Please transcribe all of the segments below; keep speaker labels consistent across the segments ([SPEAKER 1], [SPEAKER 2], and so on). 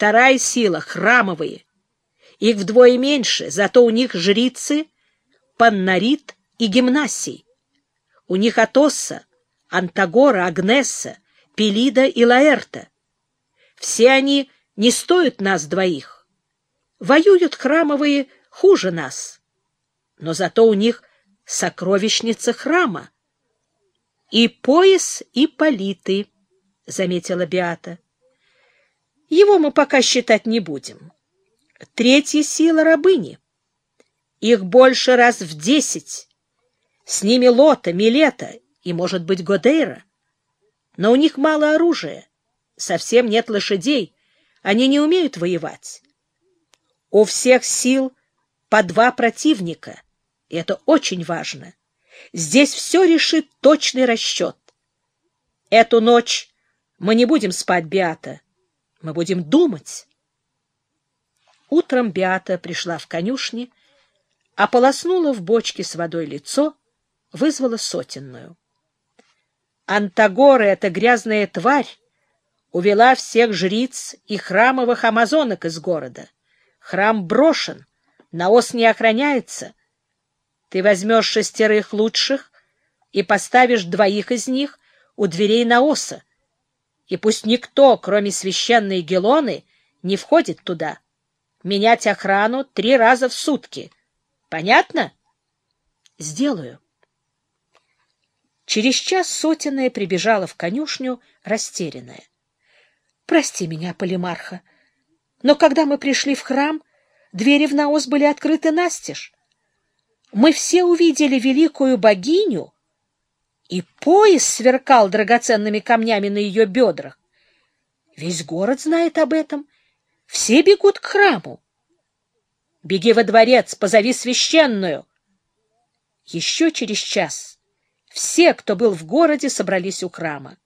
[SPEAKER 1] Вторая сила — храмовые. Их вдвое меньше, зато у них жрицы Паннарит и Гимнасий. У них Атосса, Антагора, Агнесса, Пелида и Лаэрта. Все они не стоят нас двоих. Воюют храмовые хуже нас. Но зато у них сокровищница храма. И пояс, и политы, — заметила Биата. Его мы пока считать не будем. Третья сила — рабыни. Их больше раз в десять. С ними Лота, Милета и, может быть, Годейра. Но у них мало оружия, совсем нет лошадей, они не умеют воевать. У всех сил по два противника, и это очень важно. Здесь все решит точный расчет. Эту ночь мы не будем спать, Биата, мы будем думать. Утром Биата пришла в конюшни, ополоснула в бочке с водой лицо, вызвала сотенную. Антагора, эта грязная тварь, увела всех жриц и храмовых амазонок из города. Храм брошен, наос не охраняется. Ты возьмешь шестерых лучших и поставишь двоих из них у дверей наоса, и пусть никто, кроме священной Гелоны, не входит туда. Менять охрану три раза в сутки. Понятно? Сделаю. Через час сотенная прибежала в конюшню, растерянная. — Прости меня, Полимарха, но когда мы пришли в храм, двери в наос были открыты настежь. Мы все увидели великую богиню, и пояс сверкал драгоценными камнями на ее бедрах. Весь город знает об этом. Все бегут к храму. Беги во дворец, позови священную. Еще через час все, кто был в городе, собрались у храма.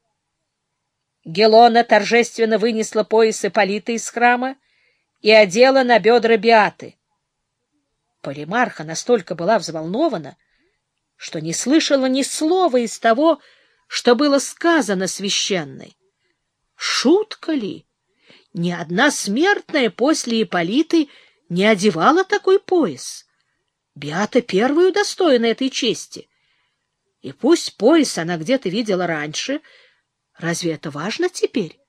[SPEAKER 1] Гелона торжественно вынесла пояс Ипполита из храма и одела на бедра Биаты. Полимарха настолько была взволнована, что не слышала ни слова из того, что было сказано священной. Шутка ли? Ни одна смертная после Ипполиты не одевала такой пояс. Биата первую достойна этой чести — и пусть пояс она где-то видела раньше, разве это важно теперь?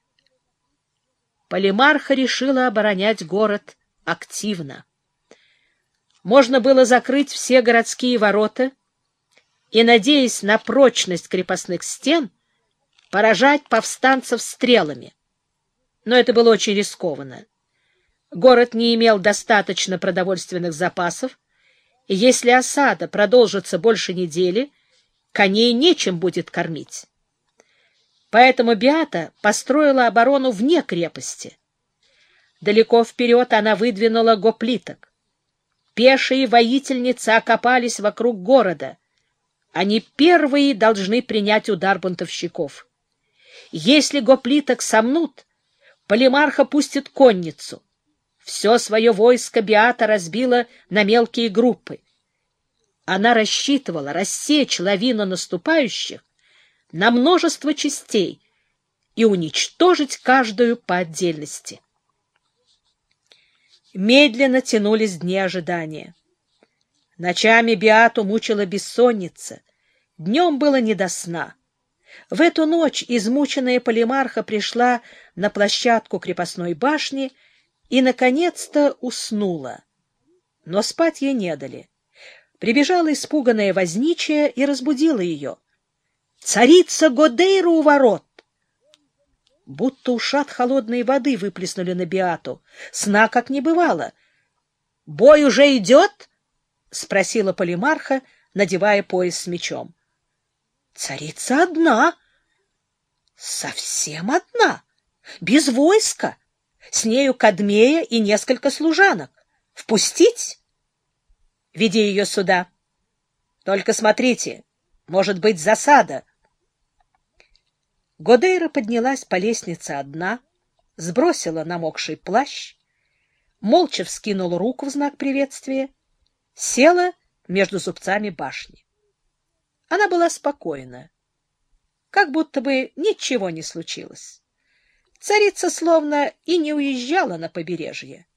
[SPEAKER 1] Полимарха решила оборонять город активно. Можно было закрыть все городские ворота и, надеясь на прочность крепостных стен, поражать повстанцев стрелами. Но это было очень рискованно. Город не имел достаточно продовольственных запасов, и если осада продолжится больше недели — коней нечем будет кормить. Поэтому Биата построила оборону вне крепости. Далеко вперед она выдвинула гоплиток. Пешие воительницы окопались вокруг города. Они первые должны принять удар бунтовщиков. Если гоплиток сомнут, полимарха пустит конницу. Все свое войско Биата разбила на мелкие группы. Она рассчитывала рассечь лавину наступающих на множество частей и уничтожить каждую по отдельности. Медленно тянулись дни ожидания. Ночами Биату мучила бессонница, днем было не до сна. В эту ночь измученная полимарха пришла на площадку крепостной башни и, наконец-то, уснула. Но спать ей не дали. Прибежала испуганная возничая и разбудила ее. «Царица Годейра у ворот!» Будто ушат холодной воды выплеснули на Биату. Сна как не бывало. «Бой уже идет?» — спросила Полимарха, надевая пояс с мечом. «Царица одна». «Совсем одна? Без войска? С нею Кадмея и несколько служанок. Впустить?» Веди ее сюда. Только смотрите, может быть засада. Годейра поднялась по лестнице одна, сбросила намокший плащ, молча вскинула руку в знак приветствия, села между зубцами башни. Она была спокойна, как будто бы ничего не случилось. царица словно и не уезжала на побережье.